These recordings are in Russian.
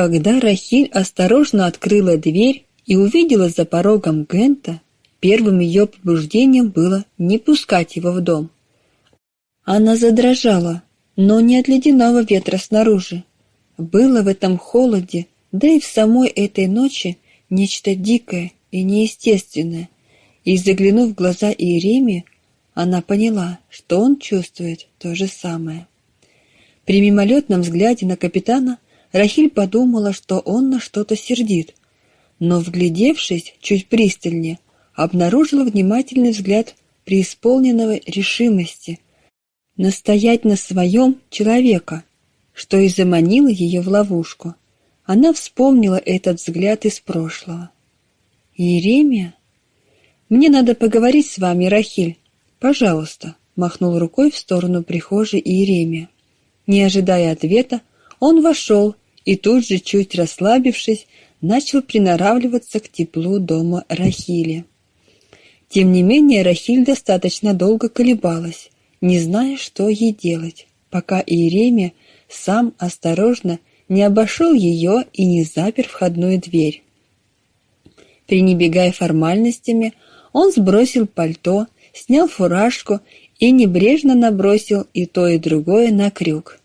Когда Рахиль осторожно открыла дверь и увидела за порогом Гента, первым ее побуждением было не пускать его в дом. Она задрожала, но не от ледяного ветра снаружи. Было в этом холоде, да и в самой этой ночи нечто дикое и неестественное. И заглянув в глаза Иеремии, она поняла, что он чувствует то же самое. При мимолетном взгляде на капитана Рахиль подумала, что он на что-то сердит, но, вглядевшись чуть пристальнее, обнаружила внимательный взгляд преисполненного решимости настоять на своем человека, что и заманило ее в ловушку. Она вспомнила этот взгляд из прошлого. «Иеремия? Мне надо поговорить с вами, Рахиль. Пожалуйста», — махнул рукой в сторону прихожей Иеремия. Не ожидая ответа, он вошел и тут же, чуть расслабившись, начал приноравливаться к теплу дома Рахили. Тем не менее, Рахиль достаточно долго колебалась, не зная, что ей делать, пока Иеремия сам осторожно не обошел ее и не запер входную дверь. Пренебегая формальностями, он сбросил пальто, снял фуражку и небрежно набросил и то, и другое на крюк.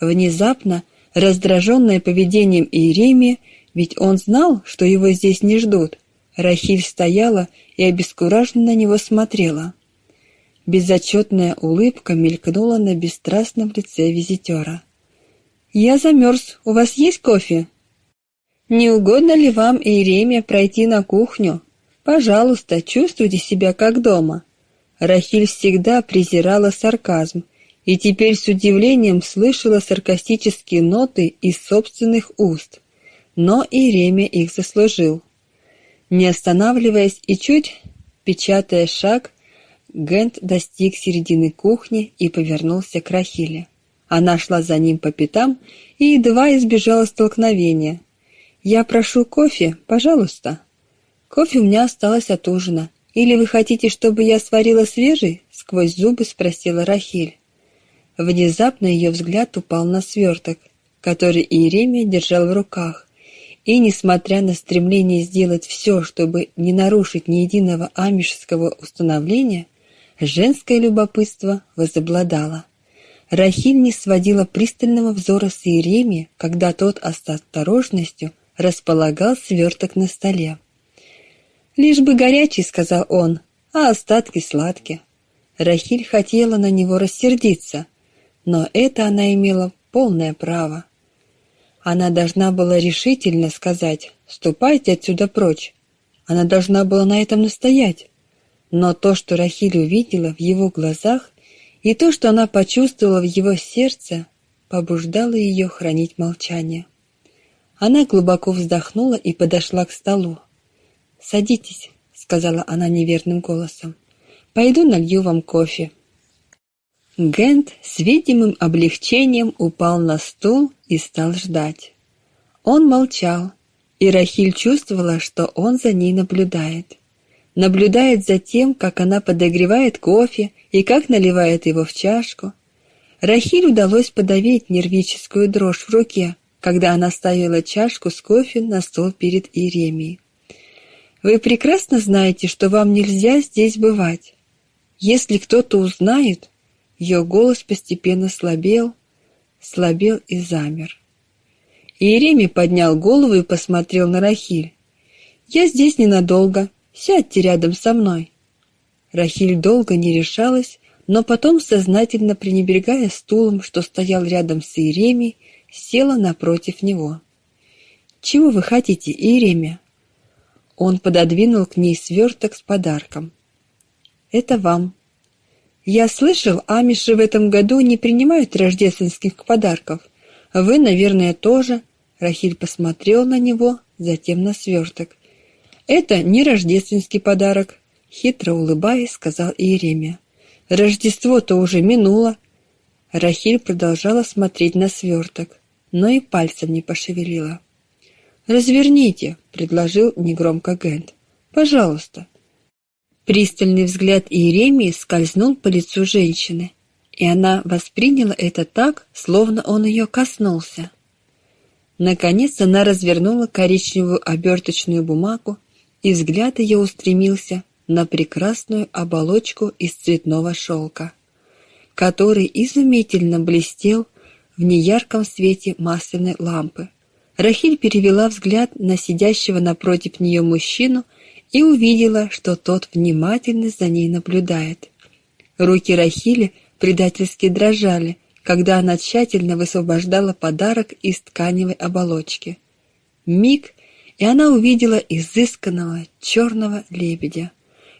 Внезапно, раздраженная поведением Иеремии, ведь он знал, что его здесь не ждут, Рахиль стояла и обескураженно на него смотрела. Безотчетная улыбка мелькнула на бесстрастном лице визитера. «Я замерз. У вас есть кофе?» «Не угодно ли вам, Иеремия, пройти на кухню? Пожалуйста, чувствуйте себя как дома». Рахиль всегда презирала сарказм и теперь с удивлением слышала саркастические ноты из собственных уст. Но Иеремия их заслужил. Не останавливаясь и чуть печатая шаг, Гент достиг середины кухни и повернулся к Рахиле. Она шла за ним по пятам и едва избежала столкновения. «Я прошу кофе, пожалуйста». «Кофе у меня осталось от ужина. Или вы хотите, чтобы я сварила свежий?» — сквозь зубы спросила Рахиль. Внезапно ее взгляд упал на сверток, который Иеремия держал в руках. И, несмотря на стремление сделать все, чтобы не нарушить ни единого амишского установления, женское любопытство возобладало. Рахиль не сводила пристального взора с Иеремии, когда тот осторожностью располагал сверток на столе. «Лишь бы горячий», — сказал он, — «а остатки сладкие». Рахиль хотела на него рассердиться, но это она имела полное право. Она должна была решительно сказать «ступайте отсюда прочь». Она должна была на этом настоять. Но то, что Рахиль увидела в его глазах, и то, что она почувствовала в его сердце, побуждало ее хранить молчание. Она глубоко вздохнула и подошла к столу. «Садитесь», — сказала она неверным голосом. «Пойду налью вам кофе». Гент с видимым облегчением упал на стул и стал ждать. Он молчал, и Рахиль чувствовала, что он за ней наблюдает наблюдает за тем, как она подогревает кофе и как наливает его в чашку. Рахиль удалось подавить нервическую дрожь в руке, когда она ставила чашку с кофе на стол перед Иеремией. «Вы прекрасно знаете, что вам нельзя здесь бывать. Если кто-то узнает...» Ее голос постепенно слабел, слабел и замер. Иеремий поднял голову и посмотрел на Рахиль. «Я здесь ненадолго. Сядьте рядом со мной». Рахиль долго не решалась, но потом, сознательно пренебрегая стулом, что стоял рядом с Иеремией, села напротив него. «Чего вы хотите, Иеремия?» Он пододвинул к ней сверток с подарком. «Это вам». «Я слышал, амиши в этом году не принимают рождественских подарков. Вы, наверное, тоже». Рахиль посмотрел на него, затем на сверток. «Это не рождественский подарок», — хитро улыбаясь, сказал Иеремия. «Рождество-то уже минуло». Рахиль продолжала смотреть на сверток, но и пальцем не пошевелила. «Разверните», — предложил негромко Гент. «Пожалуйста». Пристальный взгляд Иеремии скользнул по лицу женщины, и она восприняла это так, словно он ее коснулся. Наконец она развернула коричневую оберточную бумагу, и взгляд ее устремился на прекрасную оболочку из цветного шелка, который изумительно блестел в неярком свете масляной лампы. Рахиль перевела взгляд на сидящего напротив нее мужчину и увидела, что тот внимательно за ней наблюдает. Руки Рахили предательски дрожали, когда она тщательно высвобождала подарок из тканевой оболочки. Миг, и она увидела изысканного черного лебедя,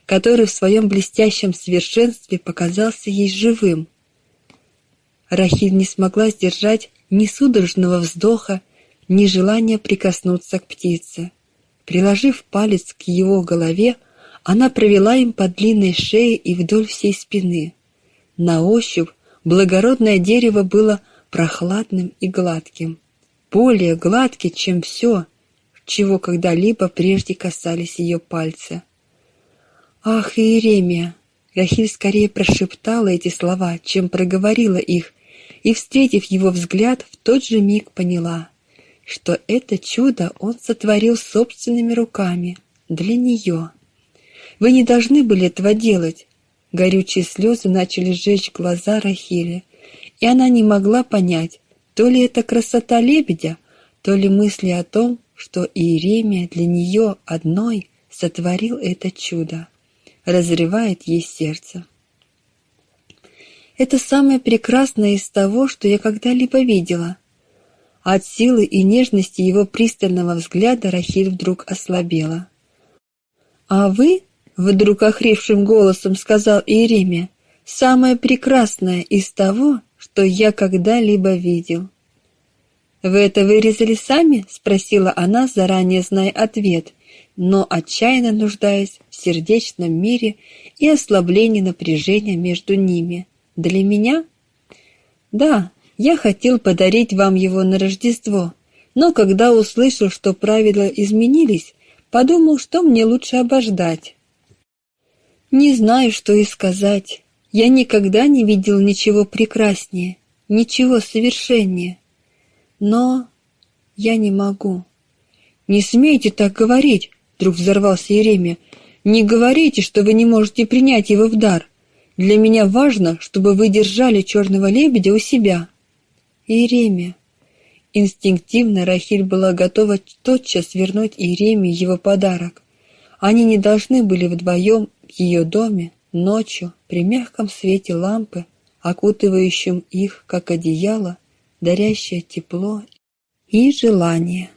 который в своем блестящем совершенстве показался ей живым. Рахиль не смогла сдержать ни судорожного вздоха, ни желания прикоснуться к птице. Приложив палец к его голове, она провела им по длинной шее и вдоль всей спины. На ощупь благородное дерево было прохладным и гладким, более гладким, чем все, чего когда-либо прежде касались ее пальцы. «Ах, Иеремия!» Рахиль скорее прошептала эти слова, чем проговорила их, и, встретив его взгляд, в тот же миг поняла, что это чудо он сотворил собственными руками для нее. Вы не должны были этого делать, Горючие слезы начали сжечь глаза Рахили, и она не могла понять, то ли это красота лебедя, то ли мысли о том, что Иеремия для нее одной сотворил это чудо, разрывает ей сердце. Это самое прекрасное из того, что я когда-либо видела. От силы и нежности его пристального взгляда Рахиль вдруг ослабела. «А вы Вдруг охрипшим голосом сказал Иеремия, «Самое прекрасное из того, что я когда-либо видел». «Вы это вырезали сами?» — спросила она, заранее зная ответ, но отчаянно нуждаясь в сердечном мире и ослаблении напряжения между ними. «Для меня?» «Да, я хотел подарить вам его на Рождество, но когда услышал, что правила изменились, подумал, что мне лучше обождать». Не знаю, что и сказать. Я никогда не видел ничего прекраснее, ничего совершеннее. Но я не могу. Не смейте так говорить, вдруг взорвался Еремия. Не говорите, что вы не можете принять его в дар. Для меня важно, чтобы вы держали черного лебедя у себя. Иеремия. Инстинктивно Рахиль была готова тотчас вернуть Иеремии его подарок. Они не должны были вдвоем в ее доме ночью при мягком свете лампы, окутывающем их, как одеяло, дарящее тепло и желание.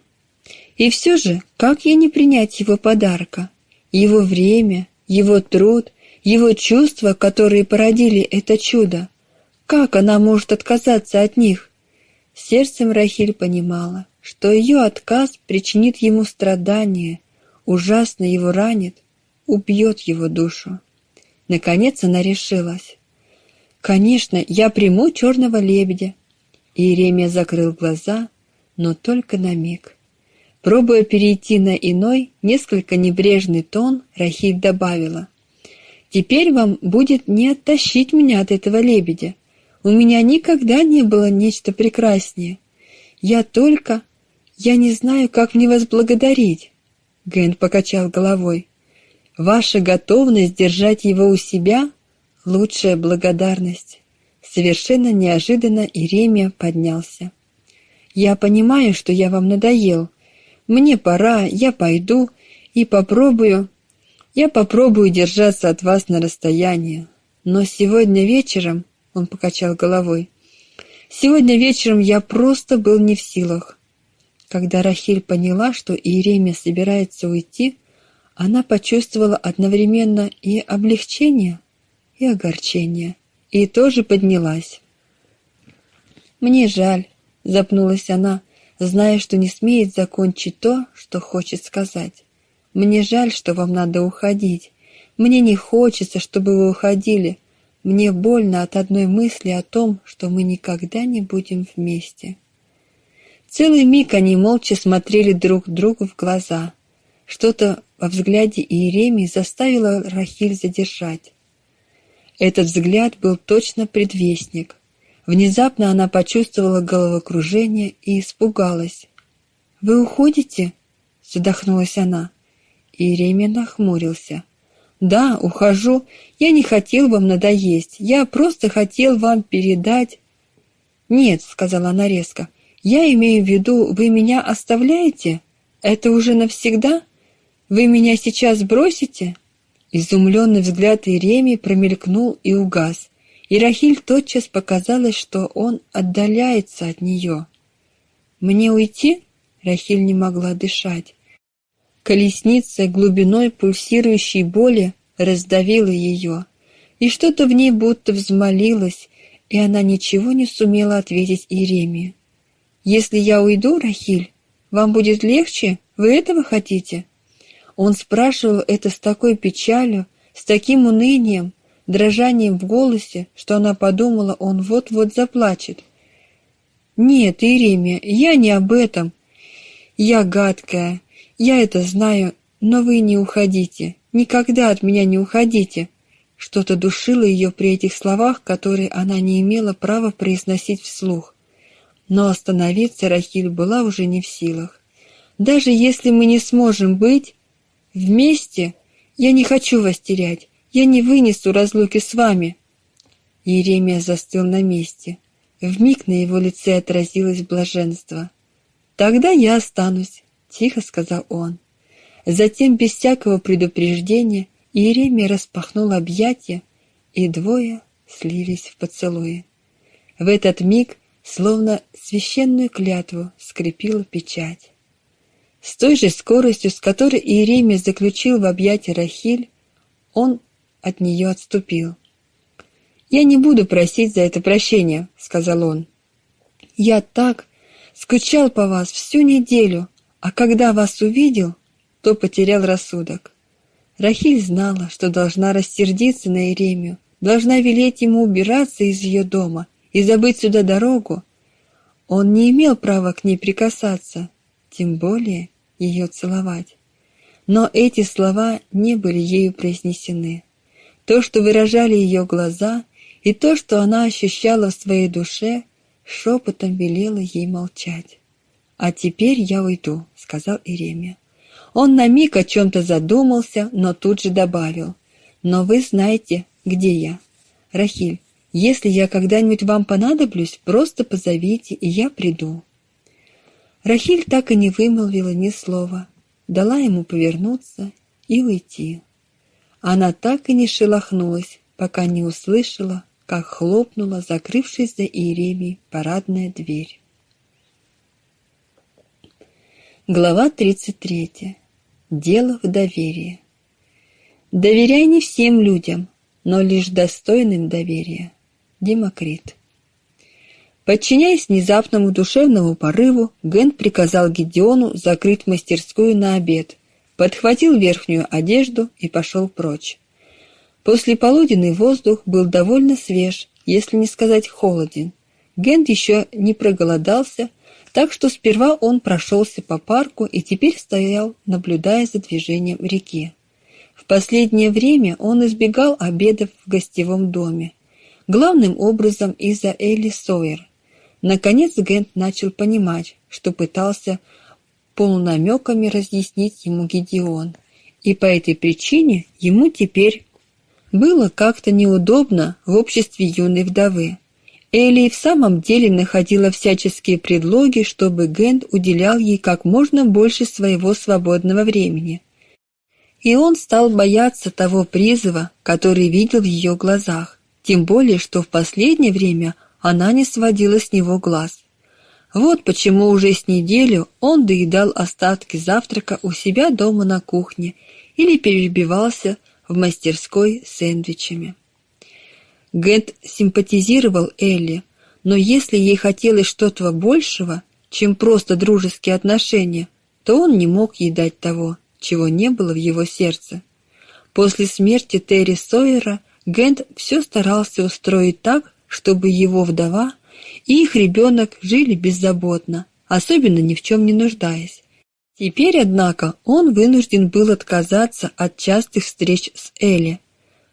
И все же, как ей не принять его подарка? Его время, его труд, его чувства, которые породили это чудо. Как она может отказаться от них? Сердцем Рахиль понимала, что ее отказ причинит ему страдания, ужасно его ранит, убьет его душу. Наконец она решилась. «Конечно, я приму черного лебедя». Иеремия закрыл глаза, но только на миг. Пробуя перейти на иной, несколько небрежный тон, Рахиль добавила. «Теперь вам будет не оттащить меня от этого лебедя. У меня никогда не было нечто прекраснее. Я только... Я не знаю, как мне вас благодарить». Гэнт покачал головой. Ваша готовность держать его у себя — лучшая благодарность. Совершенно неожиданно Иеремия поднялся. «Я понимаю, что я вам надоел. Мне пора, я пойду и попробую... Я попробую держаться от вас на расстоянии. Но сегодня вечером...» — он покачал головой. «Сегодня вечером я просто был не в силах». Когда Рахиль поняла, что Иеремия собирается уйти, — она почувствовала одновременно и облегчение, и огорчение, и тоже поднялась. «Мне жаль», — запнулась она, зная, что не смеет закончить то, что хочет сказать. «Мне жаль, что вам надо уходить. Мне не хочется, чтобы вы уходили. Мне больно от одной мысли о том, что мы никогда не будем вместе». Целый миг они молча смотрели друг другу в глаза. Что-то во взгляде Иеремии заставило Рахиль задержать. Этот взгляд был точно предвестник. Внезапно она почувствовала головокружение и испугалась. «Вы уходите?» — задохнулась она. Иеремия нахмурился. «Да, ухожу. Я не хотел вам надоесть. Я просто хотел вам передать...» «Нет», — сказала она резко. «Я имею в виду, вы меня оставляете? Это уже навсегда? Вы меня сейчас бросите?» Изумленный взгляд Иеремии промелькнул и угас, и тотчас показалось, что он отдаляется от нее. «Мне уйти?» — Рахиль не могла дышать. Колесница глубиной пульсирующей боли раздавила ее, и что-то в ней будто взмолилось, и она ничего не сумела ответить Иеремии. «Если я уйду, Рахиль, вам будет легче? Вы этого хотите?» Он спрашивал это с такой печалью, с таким унынием, дрожанием в голосе, что она подумала, он вот-вот заплачет. «Нет, Иеремия, я не об этом. Я гадкая, я это знаю, но вы не уходите, никогда от меня не уходите». Что-то душило ее при этих словах, которые она не имела права произносить вслух. Но остановиться Рахиль была уже не в силах. «Даже если мы не сможем быть, Вместе я не хочу вас терять. Я не вынесу разлуки с вами. Иеремия застыл на месте. Вмиг на его лице отразилось блаженство. Тогда я останусь, тихо сказал он. Затем без всякого предупреждения Иеремия распахнул объятия, и двое слились в поцелуе. В этот миг, словно священную клятву, скрепила печать. С той же скоростью, с которой Иеремия заключил в объятия Рахиль, он от нее отступил. «Я не буду просить за это прощения», — сказал он. «Я так скучал по вас всю неделю, а когда вас увидел, то потерял рассудок». Рахиль знала, что должна рассердиться на Иеремию, должна велеть ему убираться из ее дома и забыть сюда дорогу. Он не имел права к ней прикасаться, тем более ее целовать. Но эти слова не были ею произнесены. То, что выражали ее глаза, и то, что она ощущала в своей душе, шепотом велело ей молчать. «А теперь я уйду», — сказал Иеремия. Он на миг о чем-то задумался, но тут же добавил. «Но вы знаете, где я. Рахиль, если я когда-нибудь вам понадоблюсь, просто позовите, и я приду». Рахиль так и не вымолвила ни слова, дала ему повернуться и уйти. Она так и не шелохнулась, пока не услышала, как хлопнула закрывшись за Иеремией парадная дверь. Глава 33. Дело в доверии. Доверяй не всем людям, но лишь достойным доверия. Демокрит. Подчиняясь внезапному душевному порыву, Гент приказал Гедеону закрыть мастерскую на обед, подхватил верхнюю одежду и пошел прочь. После полуденный воздух был довольно свеж, если не сказать холоден. Гент еще не проголодался, так что сперва он прошелся по парку и теперь стоял, наблюдая за движением в реке. В последнее время он избегал обедов в гостевом доме, главным образом из-за Элли Сойер, Наконец Гент начал понимать, что пытался полунамеками разъяснить ему Гедеон, и по этой причине ему теперь было как-то неудобно в обществе юной вдовы. Элли в самом деле находила всяческие предлоги, чтобы Гент уделял ей как можно больше своего свободного времени. И он стал бояться того призыва, который видел в ее глазах, тем более, что в последнее время она не сводила с него глаз. Вот почему уже с неделю он доедал остатки завтрака у себя дома на кухне или перебивался в мастерской сэндвичами. Гент симпатизировал Элли, но если ей хотелось что-то большего, чем просто дружеские отношения, то он не мог ей дать того, чего не было в его сердце. После смерти Терри Сойера Гент все старался устроить так, чтобы его вдова и их ребенок жили беззаботно, особенно ни в чем не нуждаясь. Теперь, однако, он вынужден был отказаться от частых встреч с Элли.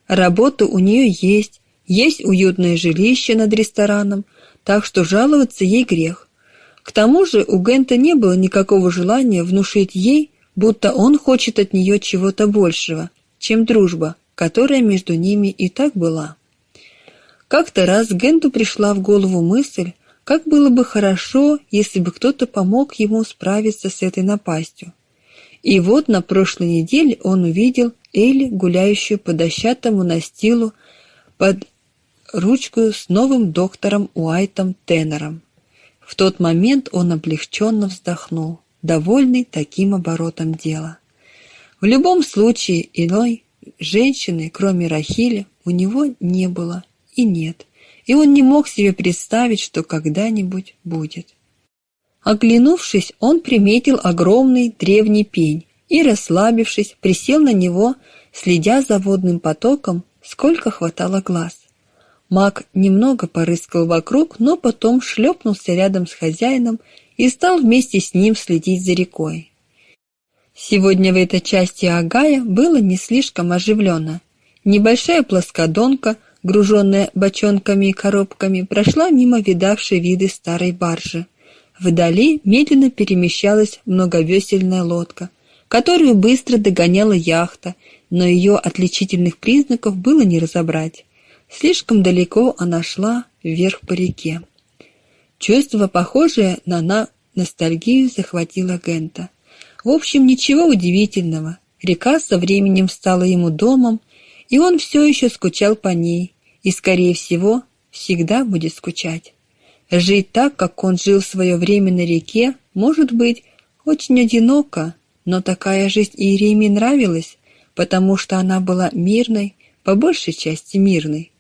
Работа у нее есть, есть уютное жилище над рестораном, так что жаловаться ей грех. К тому же у Гента не было никакого желания внушить ей, будто он хочет от нее чего-то большего, чем дружба, которая между ними и так была. Как-то раз Генту пришла в голову мысль, как было бы хорошо, если бы кто-то помог ему справиться с этой напастью. И вот на прошлой неделе он увидел Элли, гуляющую по дощатому настилу под ручку с новым доктором Уайтом Теннером. В тот момент он облегченно вздохнул, довольный таким оборотом дела. В любом случае, иной женщины, кроме Рахили, у него не было и нет, и он не мог себе представить, что когда-нибудь будет. Оглянувшись, он приметил огромный древний пень и, расслабившись, присел на него, следя за водным потоком, сколько хватало глаз. Маг немного порыскал вокруг, но потом шлепнулся рядом с хозяином и стал вместе с ним следить за рекой. Сегодня в этой части Агая было не слишком оживленно. Небольшая плоскодонка, груженная бочонками и коробками, прошла мимо видавшей виды старой баржи. Вдали медленно перемещалась многовесельная лодка, которую быстро догоняла яхта, но ее отличительных признаков было не разобрать. Слишком далеко она шла вверх по реке. Чувство, похожее на, на ностальгию, захватило Гента. В общем, ничего удивительного. Река со временем стала ему домом, и он все еще скучал по ней, и, скорее всего, всегда будет скучать. Жить так, как он жил в свое время на реке, может быть, очень одиноко, но такая жизнь Иеремии нравилась, потому что она была мирной, по большей части мирной.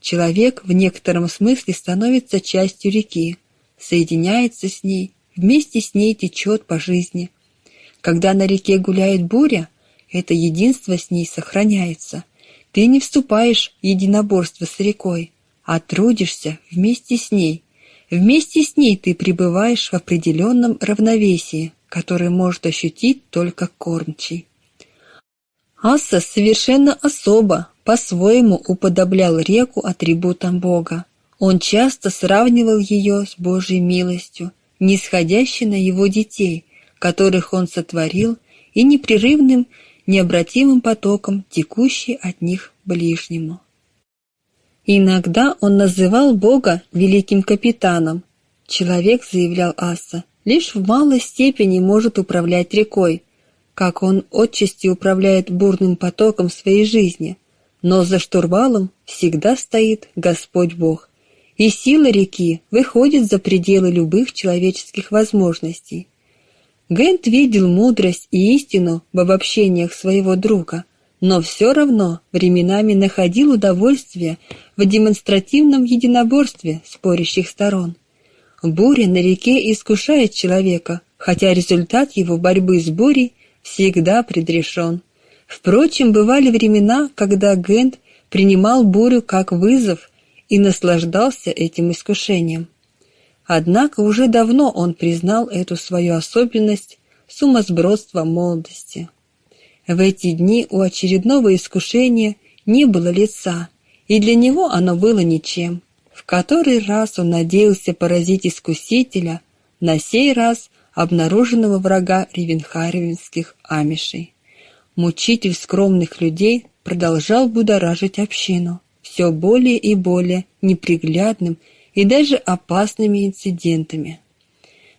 Человек в некотором смысле становится частью реки, соединяется с ней, вместе с ней течет по жизни. Когда на реке гуляет буря, это единство с ней сохраняется. Ты не вступаешь в единоборство с рекой, а трудишься вместе с ней. Вместе с ней ты пребываешь в определенном равновесии, которое может ощутить только кормчий. Асса совершенно особо, по-своему уподоблял реку атрибутам Бога. Он часто сравнивал ее с Божьей милостью, нисходящей на его детей, которых он сотворил, и непрерывным, необратимым потоком, текущей от них ближнему. Иногда он называл Бога великим капитаном. Человек, заявлял Аса, лишь в малой степени может управлять рекой, как он отчасти управляет бурным потоком своей жизни, но за штурвалом всегда стоит Господь Бог, и сила реки выходит за пределы любых человеческих возможностей. Гент видел мудрость и истину в обобщениях своего друга, но все равно временами находил удовольствие в демонстративном единоборстве спорящих сторон. Буря на реке искушает человека, хотя результат его борьбы с бурей всегда предрешен. Впрочем, бывали времена, когда Гент принимал бурю как вызов и наслаждался этим искушением. Однако уже давно он признал эту свою особенность сумасбродства молодости. В эти дни у очередного искушения не было лица, и для него оно было ничем. В который раз он надеялся поразить искусителя, на сей раз обнаруженного врага ревенхаревинских амишей мучитель скромных людей продолжал будоражить общину все более и более неприглядным и даже опасными инцидентами.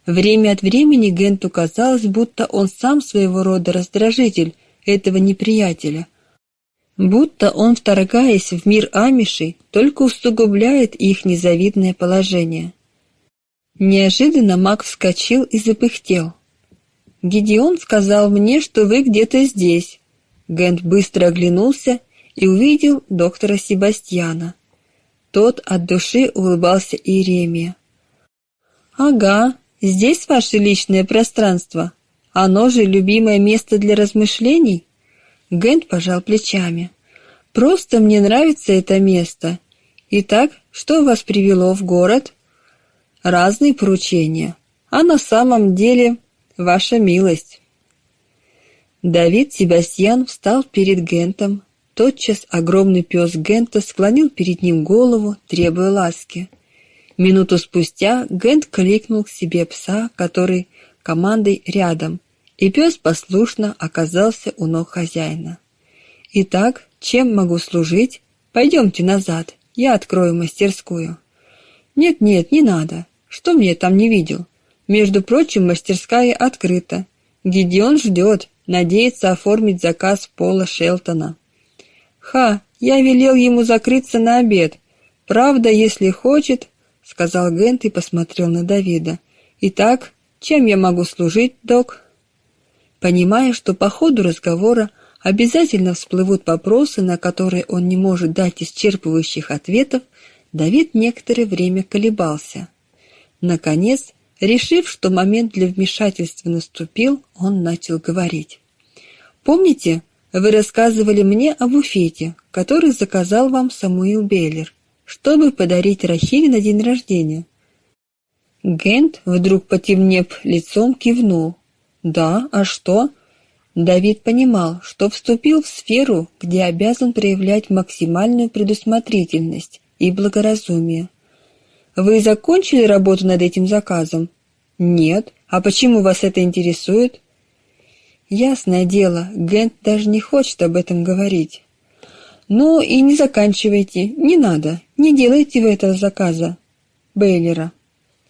Время от времени Генту казалось, будто он сам своего рода раздражитель этого неприятеля, будто он, вторгаясь в мир амишей, только усугубляет их незавидное положение. Неожиданно маг вскочил и запыхтел. Гедеон сказал мне, что вы где-то здесь. Гент быстро оглянулся и увидел доктора Себастьяна. Тот от души улыбался Иеремия. «Ага, здесь ваше личное пространство. Оно же любимое место для размышлений?» Гент пожал плечами. «Просто мне нравится это место. Итак, что вас привело в город?» «Разные поручения. А на самом деле ваша милость». Давид Себастьян встал перед Гентом. Тотчас огромный пес Гента склонил перед ним голову, требуя ласки. Минуту спустя Гент кликнул к себе пса, который командой рядом, и пес послушно оказался у ног хозяина. «Итак, чем могу служить? Пойдемте назад, я открою мастерскую». «Нет-нет, не надо. Что мне там не видел? Между прочим, мастерская открыта. Гидеон ждет, надеется оформить заказ Пола Шелтона». «Ха, я велел ему закрыться на обед. Правда, если хочет, — сказал Гент и посмотрел на Давида. «Итак, чем я могу служить, док?» Понимая, что по ходу разговора обязательно всплывут вопросы, на которые он не может дать исчерпывающих ответов, Давид некоторое время колебался. Наконец, решив, что момент для вмешательства наступил, он начал говорить. «Помните, вы рассказывали мне о буфете, который заказал вам Самуил Бейлер, чтобы подарить Рахиле на день рождения?» Гент, вдруг потемнев лицом, кивнул. «Да, а что?» Давид понимал, что вступил в сферу, где обязан проявлять максимальную предусмотрительность и благоразумие. «Вы закончили работу над этим заказом?» «Нет. А почему вас это интересует?» Ясное дело, Гент даже не хочет об этом говорить. Ну и не заканчивайте, не надо, не делайте вы этого заказа. Бейлера.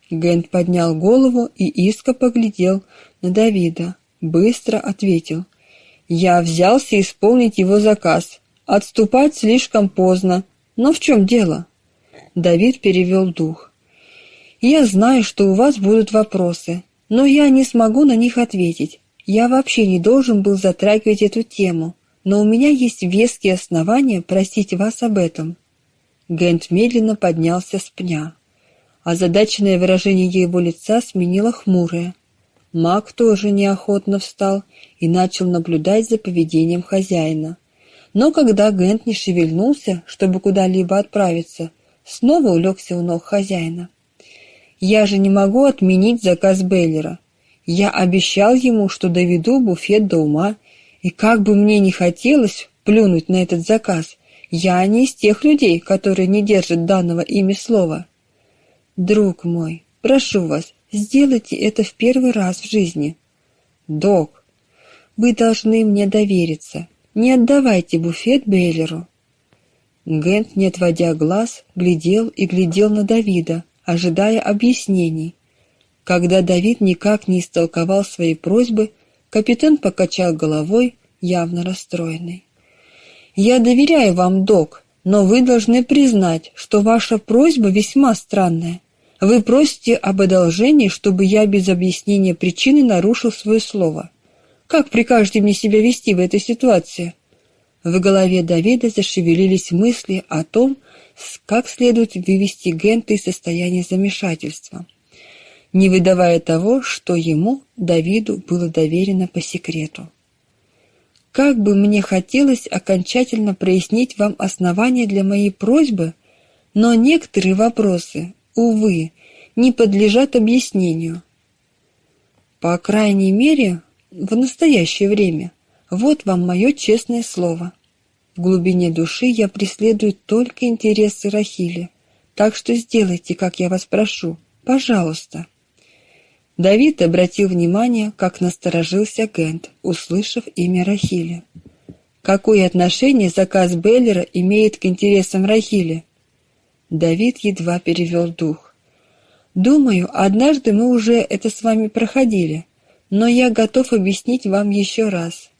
Гент поднял голову и иско поглядел на Давида. Быстро ответил. Я взялся исполнить его заказ. Отступать слишком поздно. Но в чем дело? Давид перевел дух. Я знаю, что у вас будут вопросы, но я не смогу на них ответить. Я вообще не должен был затрагивать эту тему, но у меня есть веские основания просить вас об этом. Гент медленно поднялся с пня. Озадаченное выражение его лица сменило хмурое. Маг тоже неохотно встал и начал наблюдать за поведением хозяина. Но когда Гент не шевельнулся, чтобы куда-либо отправиться, снова улегся у ног хозяина. «Я же не могу отменить заказ Бейлера. Я обещал ему, что доведу буфет до ума, и как бы мне не хотелось плюнуть на этот заказ, я не из тех людей, которые не держат данного ими слова. Друг мой, прошу вас, сделайте это в первый раз в жизни. Док, вы должны мне довериться. Не отдавайте буфет Бейлеру. Гент, не отводя глаз, глядел и глядел на Давида, ожидая объяснений. Когда Давид никак не истолковал свои просьбы, капитан покачал головой, явно расстроенный. «Я доверяю вам, док, но вы должны признать, что ваша просьба весьма странная. Вы просите об одолжении, чтобы я без объяснения причины нарушил свое слово. Как прикажете мне себя вести в этой ситуации?» В голове Давида зашевелились мысли о том, как следует вывести Гента из состояния замешательства не выдавая того, что ему, Давиду, было доверено по секрету. Как бы мне хотелось окончательно прояснить вам основания для моей просьбы, но некоторые вопросы, увы, не подлежат объяснению. По крайней мере, в настоящее время. Вот вам мое честное слово. В глубине души я преследую только интересы Рахили, так что сделайте, как я вас прошу, пожалуйста. Давид обратил внимание, как насторожился Гент, услышав имя Рахили. Какое отношение заказ Беллера имеет к интересам Рахили? Давид едва перевел дух. Думаю, однажды мы уже это с вами проходили, но я готов объяснить вам еще раз.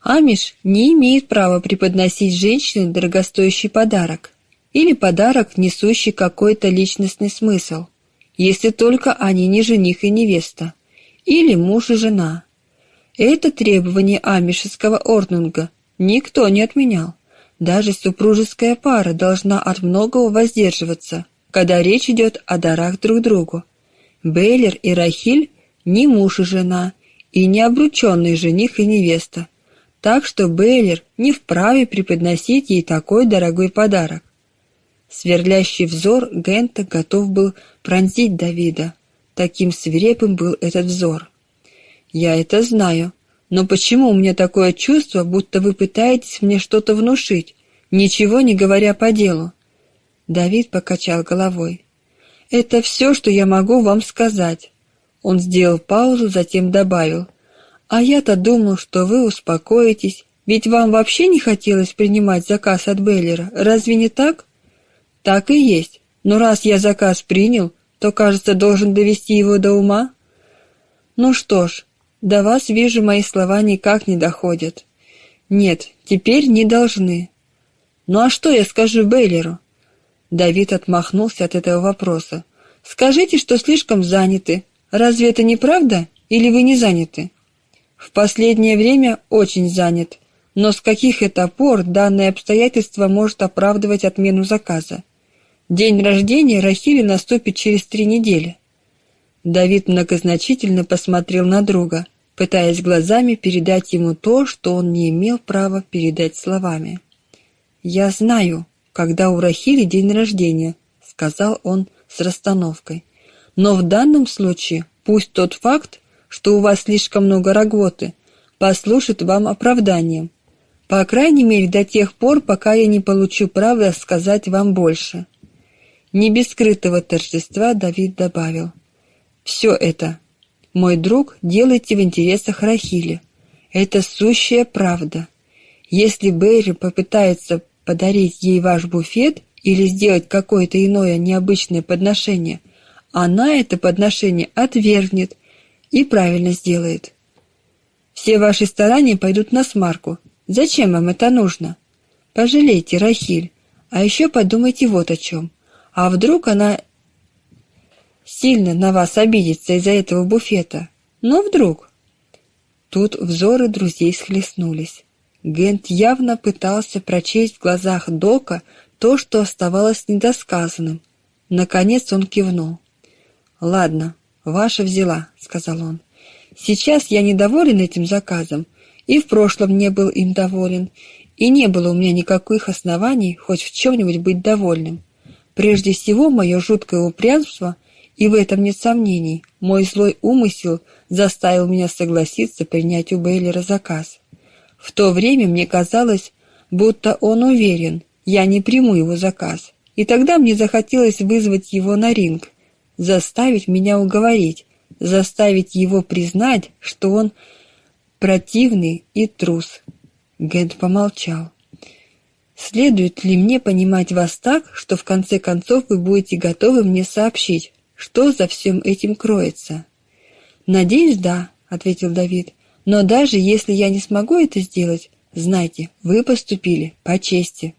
Амиш не имеет права преподносить женщине дорогостоящий подарок или подарок, несущий какой-то личностный смысл – если только они не жених и невеста, или муж и жена. Это требование амишеского орднунга никто не отменял. Даже супружеская пара должна от многого воздерживаться, когда речь идет о дарах друг другу. Бейлер и Рахиль не муж и жена, и не обрученный жених и невеста, так что Бейлер не вправе преподносить ей такой дорогой подарок. Сверлящий взор Гента готов был пронзить Давида. Таким свирепым был этот взор. «Я это знаю. Но почему у меня такое чувство, будто вы пытаетесь мне что-то внушить, ничего не говоря по делу?» Давид покачал головой. Это все, что я могу вам сказать. Он сделал паузу, затем добавил. А я-то думал, что вы успокоитесь, ведь вам вообще не хотелось принимать заказ от Беллера. Разве не так? Так и есть. Но раз я заказ принял, то, кажется, должен довести его до ума. Ну что ж, до вас, вижу, мои слова никак не доходят. Нет, теперь не должны. Ну а что я скажу Бейлеру? Давид отмахнулся от этого вопроса. Скажите, что слишком заняты. Разве это не правда? Или вы не заняты? В последнее время очень занят. Но с каких это пор данное обстоятельство может оправдывать отмену заказа? День рождения Рахили наступит через три недели. Давид многозначительно посмотрел на друга, пытаясь глазами передать ему то, что он не имел права передать словами. «Я знаю, когда у Рахили день рождения», — сказал он с расстановкой. «Но в данном случае пусть тот факт, что у вас слишком много работы, послужит вам оправданием. По крайней мере, до тех пор, пока я не получу права сказать вам больше». Не без скрытого торжества Давид добавил. «Все это, мой друг, делайте в интересах Рахили. Это сущая правда. Если Берри попытается подарить ей ваш буфет или сделать какое-то иное необычное подношение, она это подношение отвергнет и правильно сделает. Все ваши старания пойдут на смарку. Зачем вам это нужно? Пожалейте Рахиль, а еще подумайте вот о чем. А вдруг она сильно на вас обидится из-за этого буфета? Но вдруг... Тут взоры друзей схлестнулись. Гент явно пытался прочесть в глазах Дока то, что оставалось недосказанным. Наконец он кивнул. «Ладно, ваша взяла», — сказал он. «Сейчас я недоволен этим заказом, и в прошлом не был им доволен, и не было у меня никаких оснований хоть в чем-нибудь быть довольным. Прежде всего, мое жуткое упрямство, и в этом нет сомнений, мой злой умысел заставил меня согласиться принять у Бейлера заказ. В то время мне казалось, будто он уверен, я не приму его заказ. И тогда мне захотелось вызвать его на ринг, заставить меня уговорить, заставить его признать, что он противный и трус. Гент помолчал. Следует ли мне понимать вас так, что в конце концов вы будете готовы мне сообщить, что за всем этим кроется? Надеюсь, да, ответил Давид. Но даже если я не смогу это сделать, знайте, вы поступили по чести.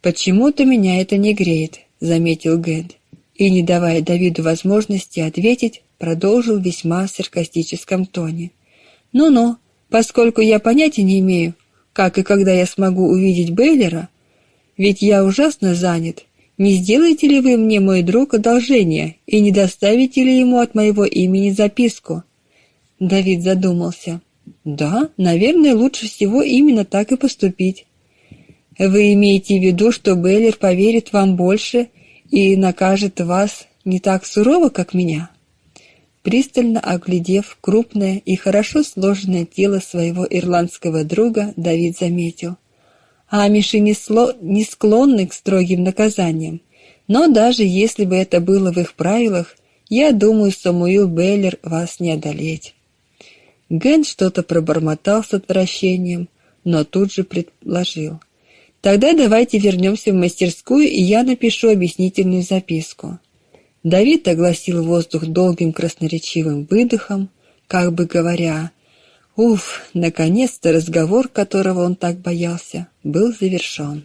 Почему-то меня это не греет, заметил Гэнд, и не давая Давиду возможности ответить, продолжил весьма саркастическом тоне. Ну-ну, поскольку я понятия не имею, как и когда я смогу увидеть Бейлера, ведь я ужасно занят. Не сделаете ли вы мне, мой друг, одолжение и не доставите ли ему от моего имени записку? Давид задумался. Да, наверное, лучше всего именно так и поступить. Вы имеете в виду, что Беллер поверит вам больше и накажет вас не так сурово, как меня? Пристально оглядев крупное и хорошо сложенное тело своего ирландского друга, Давид заметил: Амиши не, сло... не склонны к строгим наказаниям, но даже если бы это было в их правилах, я думаю, Самуил Беллер вас не одолеть. Ген что-то пробормотал с отвращением, но тут же предложил. «Тогда давайте вернемся в мастерскую, и я напишу объяснительную записку». Давид огласил воздух долгим красноречивым выдохом, как бы говоря, «Уф, наконец-то разговор, которого он так боялся, был завершен».